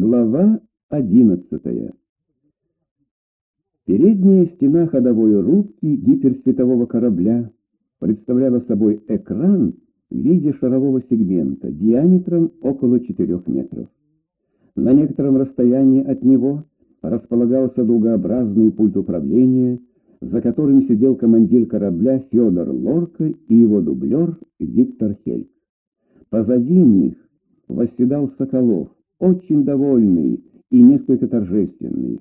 Глава одиннадцатая. Передняя стена ходовой рубки гиперсветового корабля представляла собой экран в виде шарового сегмента диаметром около 4 метров. На некотором расстоянии от него располагался дугообразный пульт управления, за которым сидел командир корабля Федор Лорка и его дублер Виктор Хельк. Позади них восседал Соколов, очень довольный и несколько торжественный.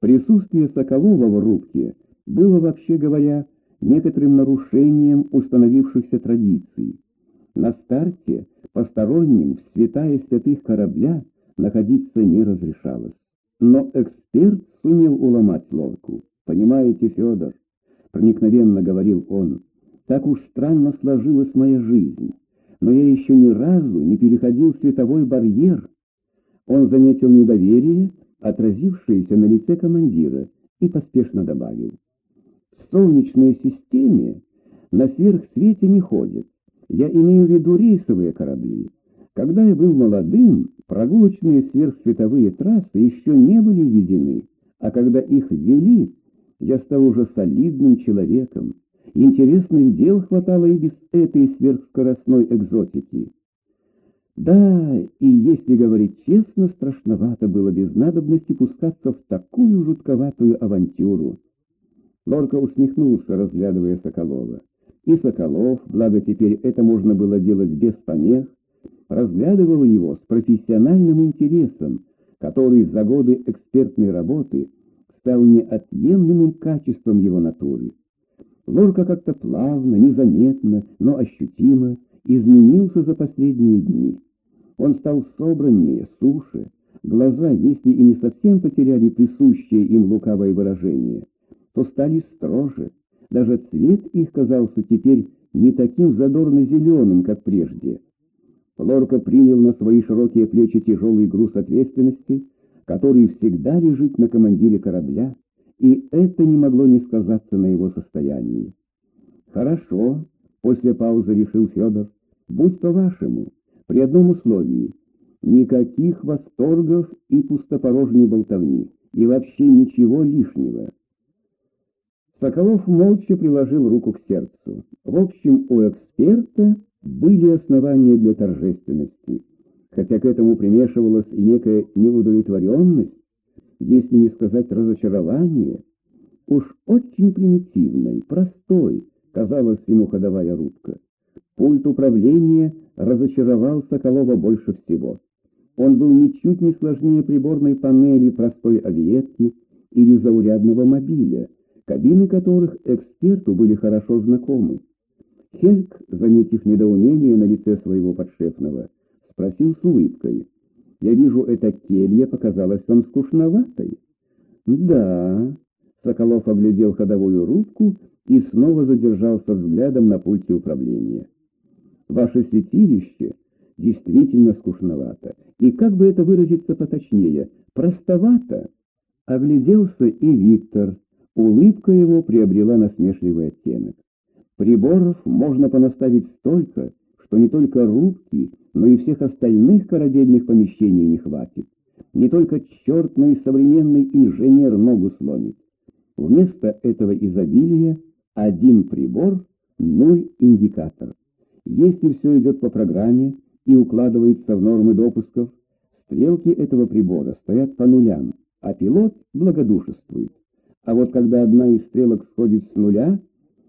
Присутствие Соколова в рубке было, вообще говоря, некоторым нарушением установившихся традиций. На старте посторонним в святая святых корабля находиться не разрешалось. Но эксперт сумел уломать лодку. «Понимаете, Федор?» — проникновенно говорил он. «Так уж странно сложилась моя жизнь, но я еще ни разу не переходил световой барьер». Он заметил недоверие, отразившееся на лице командира, и поспешно добавил. «В солнечной системе на сверхсвете не ходят. Я имею в виду рейсовые корабли. Когда я был молодым, прогулочные сверхсветовые трассы еще не были введены, а когда их ввели, я стал уже солидным человеком. Интересных дел хватало и без этой сверхскоростной экзотики. Да, и если говорить честно, страшновато было без надобности пускаться в такую жутковатую авантюру. Лорка усмехнулся, разглядывая Соколова. И Соколов, благо теперь это можно было делать без помех, разглядывал его с профессиональным интересом, который за годы экспертной работы стал неотъемлемым качеством его натуры. Лорка как-то плавно, незаметно, но ощутимо изменился за последние дни. Он стал собраннее, суше, глаза, если и не совсем потеряли присущее им лукавое выражение, то стали строже, даже цвет их казался теперь не таким задорно-зеленым, как прежде. Лорка принял на свои широкие плечи тяжелый груз ответственности, который всегда лежит на командире корабля, и это не могло не сказаться на его состоянии. «Хорошо», — после паузы решил Федор, — «будь по-вашему, при одном условии — никаких восторгов и пустопорожней болтовни, и вообще ничего лишнего». Соколов молча приложил руку к сердцу. В общем, у эксперта были основания для торжественности, хотя к этому примешивалась и некая неудовлетворенность, если не сказать разочарование. Уж очень примитивной, простой казалась ему ходовая рубка. Пульт управления разочаровал Соколова больше всего. Он был ничуть не сложнее приборной панели простой авиетки или заурядного мобиля, кабины которых эксперту были хорошо знакомы. Хельк, заметив недоумение на лице своего подшефного, спросил с улыбкой. «Я вижу, эта келья показалась вам скучноватой?» «Да», — Соколов оглядел ходовую рубку и снова задержался взглядом на пульте управления. «Ваше святилище действительно скучновато, и, как бы это выразиться поточнее, простовато». Огляделся и Виктор, Улыбка его приобрела насмешливый оттенок. Приборов можно понаставить столько, что не только рубки, но и всех остальных корабельных помещений не хватит. Не только черт, но и современный инженер ногу сломит. Вместо этого изобилия один прибор, нуль индикатор. Если все идет по программе и укладывается в нормы допусков, стрелки этого прибора стоят по нулям, а пилот благодушествует. А вот когда одна из стрелок сходит с нуля,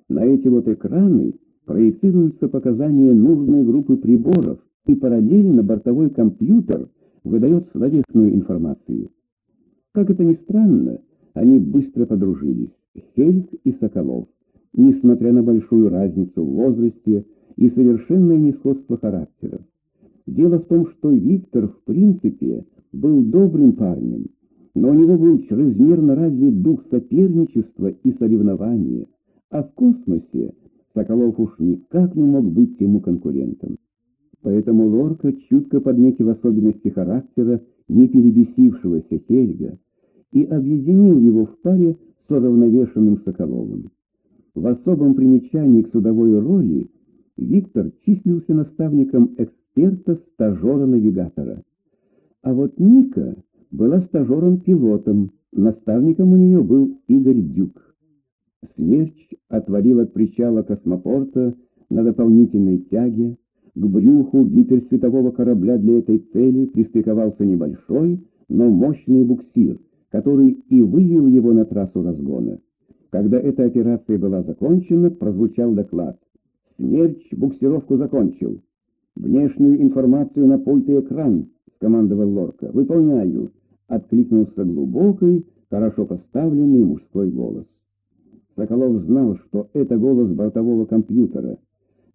на эти вот экраны проецируются показания нужной группы приборов, и параллельно бортовой компьютер выдает словесную информацию. Как это ни странно, они быстро подружились, Хельк и Соколов, несмотря на большую разницу в возрасте и совершенное несходство характеров. Дело в том, что Виктор, в принципе, был добрым парнем, но у него был чрезмерно развит дух соперничества и соревнования, а в космосе Соколов уж никак не мог быть ему конкурентом. Поэтому Лорка, чутко подметив особенности характера не перебесившегося Хельга, и объединил его в паре с уравновешенным Соколовым. В особом примечании к судовой роли Виктор числился наставником эксперта-стажера-навигатора. А вот Ника была стажером-пилотом, наставником у нее был Игорь Дюк. Смерч отвалил от причала космопорта на дополнительной тяге, к брюху гиперсветового корабля для этой цели пристыковался небольшой, но мощный буксир, который и вывел его на трассу разгона. Когда эта операция была закончена, прозвучал доклад. «Смерч буксировку закончил. Внешнюю информацию на пульт и экран», — скомандовал Лорка. «Выполняю», — откликнулся глубокий, хорошо поставленный мужской голос. Соколов знал, что это голос бортового компьютера.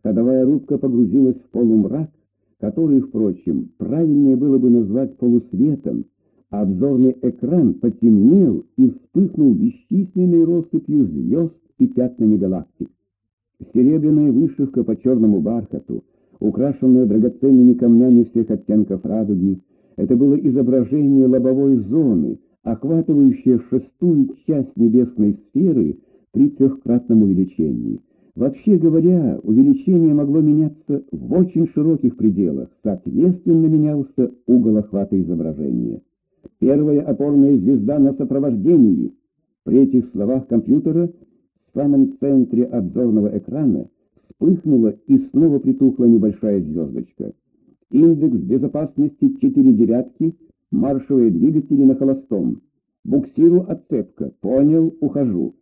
Ходовая рубка погрузилась в полумрак, который, впрочем, правильнее было бы назвать полусветом, а обзорный экран потемнел и вспыхнул бесчисленной россыпью звезд и пятнами галактик. Серебряная вышивка по черному бархату, украшенная драгоценными камнями всех оттенков радуги, это было изображение лобовой зоны, охватывающее шестую часть небесной сферы при трехкратном увеличении. Вообще говоря, увеличение могло меняться в очень широких пределах, соответственно менялся угол охвата изображения. Первая опорная звезда на сопровождении. При этих словах компьютера в самом центре обзорного экрана вспыхнула и снова притухла небольшая звездочка. Индекс безопасности 4 девятки, маршевые двигатели на холостом. Буксиру отцепка. Понял, ухожу.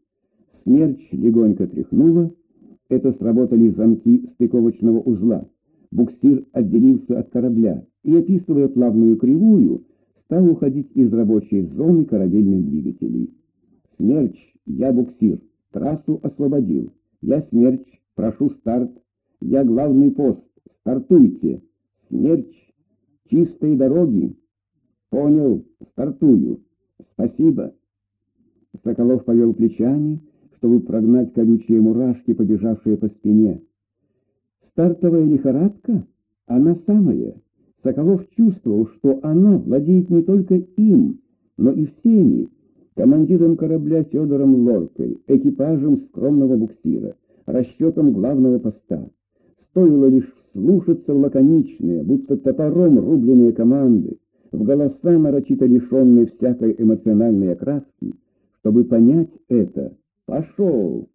Смерч легонько тряхнула. Это сработали замки стыковочного узла. Буксир отделился от корабля и, описывая плавную кривую, стал уходить из рабочей зоны корабельных двигателей. «Смерч, я буксир. Трассу освободил. Я смерч. Прошу старт. Я главный пост. Стартуйте. Смерч. Чистые дороги. Понял. Стартую. Спасибо». Соколов повел плечами, чтобы прогнать колючие мурашки, побежавшие по спине. «Стартовая лихорадка? Она самая». Соколов чувствовал, что она владеет не только им, но и всеми, командиром корабля Федором Лоркой, экипажем скромного буксира, расчетом главного поста. Стоило лишь слушаться лаконичные, будто топором рубленные команды, в голоса нарочито лишенные всякой эмоциональной окраски, чтобы понять это. «Пошел!»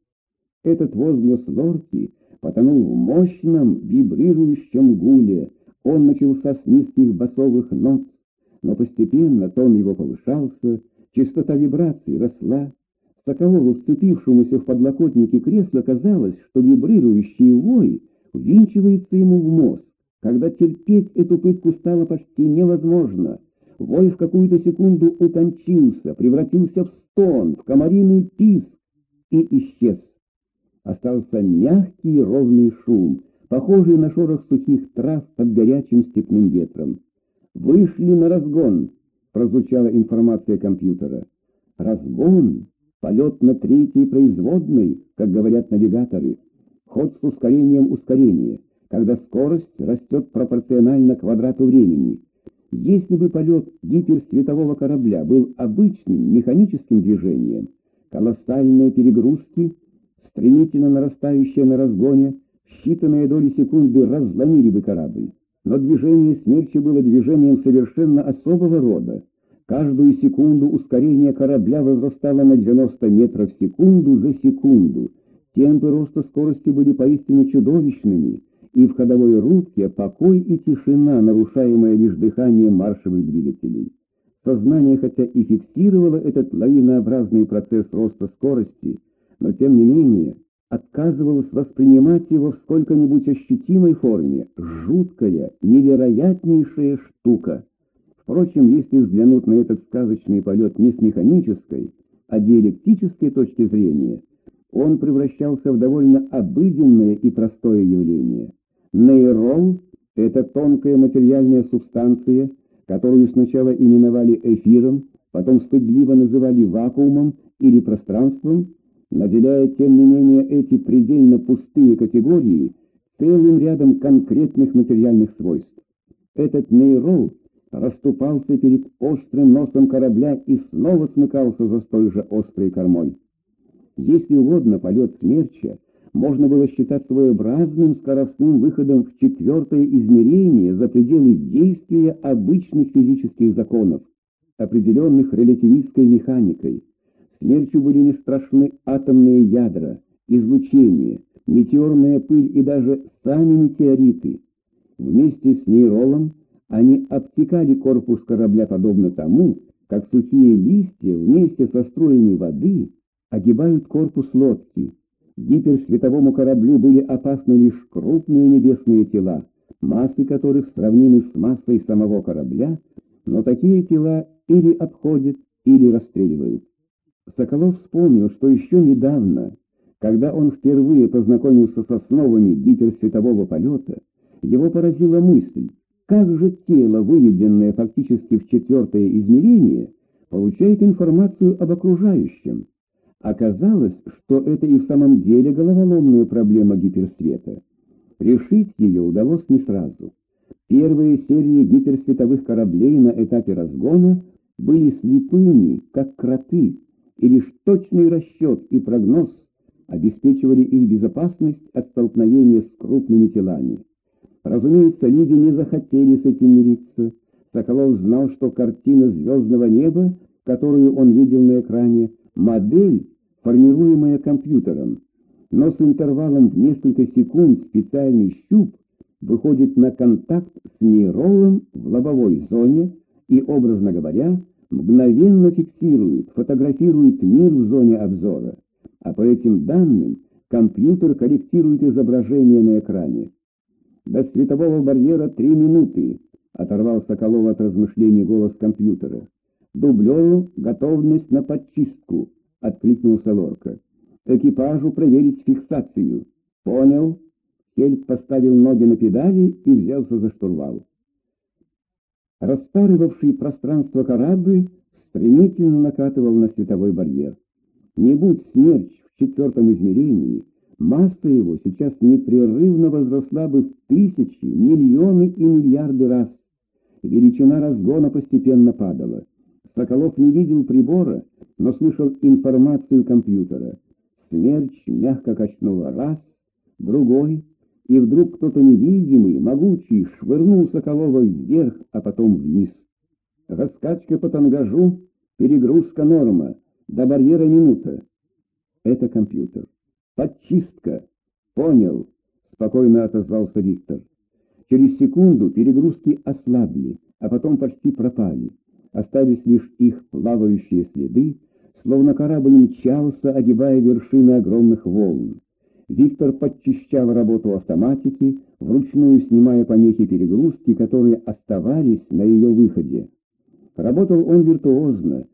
Этот возглас Лорки потонул в мощном, вибрирующем гуле, он начался с низких басовых нот, но постепенно тон его повышался, частота вибраций росла. Соколову, вцепившемуся в подлокотники кресла, казалось, что вибрирующий вой ввинчивается ему в мозг. Когда терпеть эту пытку стало почти невозможно, вой в какую-то секунду утончился, превратился в стон, в комариный писк и исчез. Остался мягкий ровный шум — похожий на шорох сухих трав под горячим степным ветром. «Вышли на разгон!» — прозвучала информация компьютера. «Разгон! Полет на третьей производной, как говорят навигаторы. Ход с ускорением ускорения, когда скорость растет пропорционально квадрату времени. Если бы полет гиперсветового корабля был обычным механическим движением, колоссальные перегрузки, стремительно нарастающие на разгоне, считанные доли секунды разломили бы корабль. Но движение смерчи было движением совершенно особого рода. Каждую секунду ускорение корабля возрастало на 90 метров в секунду за секунду. Темпы роста скорости были поистине чудовищными, и в ходовой рубке покой и тишина, нарушаемая лишь дыханием маршевых двигателей. Сознание хотя и фиксировало этот лавинообразный процесс роста скорости, но тем не менее отказывалась воспринимать его в сколько-нибудь ощутимой форме. Жуткая, невероятнейшая штука. Впрочем, если взглянуть на этот сказочный полет не с механической, а диалектической точки зрения, он превращался в довольно обыденное и простое явление. Нейрон — это тонкая материальная субстанция, которую сначала именовали эфиром, потом стыдливо называли вакуумом или пространством, наделяя, тем не менее, эти предельно пустые категории целым рядом конкретных материальных свойств. Этот нейрол расступался перед острым носом корабля и снова смыкался за столь же острой кормой. Если угодно, полет смерча можно было считать своеобразным скоростным выходом в четвертое измерение за пределы действия обычных физических законов, определенных релятивистской механикой. Смерчу были не страшны атомные ядра, излучение, метеорная пыль и даже сами метеориты. Вместе с нейролом они обтекали корпус корабля подобно тому, как сухие листья вместе со струями воды огибают корпус лодки. Гиперсветовому кораблю были опасны лишь крупные небесные тела, массы которых сравнимы с массой самого корабля, но такие тела или обходят, или расстреливают. Соколов вспомнил, что еще недавно, когда он впервые познакомился с основами гиперсветового полета, его поразила мысль, как же тело, выведенное фактически в четвертое измерение, получает информацию об окружающем. Оказалось, что это и в самом деле головоломная проблема гиперсвета. Решить ее удалось не сразу. Первые серии гиперсветовых кораблей на этапе разгона были слепыми, как кроты, и лишь точный расчет и прогноз обеспечивали их безопасность от столкновения с крупными телами. Разумеется, люди не захотели с этим мириться. Соколов знал, что картина звездного неба, которую он видел на экране, модель, формируемая компьютером. Но с интервалом в несколько секунд специальный щуп выходит на контакт с нейролом в лобовой зоне и, образно говоря, мгновенно фиксирует, фотографирует мир в зоне обзора, а по этим данным компьютер корректирует изображение на экране. До светового барьера три минуты, оторвал Соколова от размышлений голос компьютера. Дублеру готовность на подчистку, откликнулся Лорка. Экипажу проверить фиксацию. Понял. Хельп поставил ноги на педали и взялся за штурвал. Распарывавший пространство корабль стремительно накатывал на световой барьер. Не будь смерч в четвертом измерении, масса его сейчас непрерывно возросла бы в тысячи, миллионы и миллиарды раз. Величина разгона постепенно падала. Соколов не видел прибора, но слышал информацию компьютера. Смерч мягко качнула раз, другой, и вдруг кто-то невидимый, могучий, швырнул Соколова вверх, а потом вниз. Раскачка по тангажу, перегрузка норма, до барьера минута. Это компьютер. Подчистка. Понял, спокойно отозвался Виктор. Через секунду перегрузки ослабли, а потом почти пропали. Остались лишь их плавающие следы, словно корабль мчался, огибая вершины огромных волн. Виктор подчищал работу автоматики, вручную снимая помехи перегрузки, которые оставались на ее выходе. Работал он виртуозно,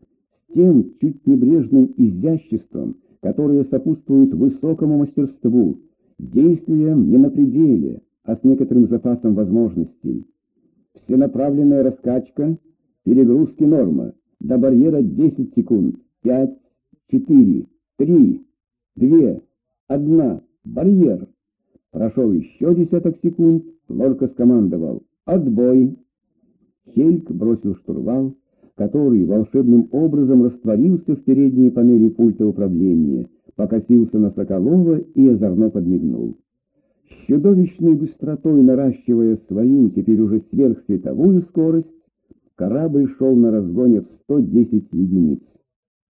с тем чуть небрежным изяществом, которое сопутствует высокому мастерству, действиям не на пределе, а с некоторым запасом возможностей. Всенаправленная раскачка, перегрузки норма, до барьера 10 секунд, 5, 4, 3, 2, Одна. Барьер. Прошел еще десяток секунд, Лорка скомандовал. Отбой. Хельк бросил штурвал, который волшебным образом растворился в передней панели пульта управления, покосился на Соколова и озорно подмигнул. С чудовищной быстротой наращивая свою, теперь уже сверхсветовую скорость, корабль шел на разгоне в 110 единиц.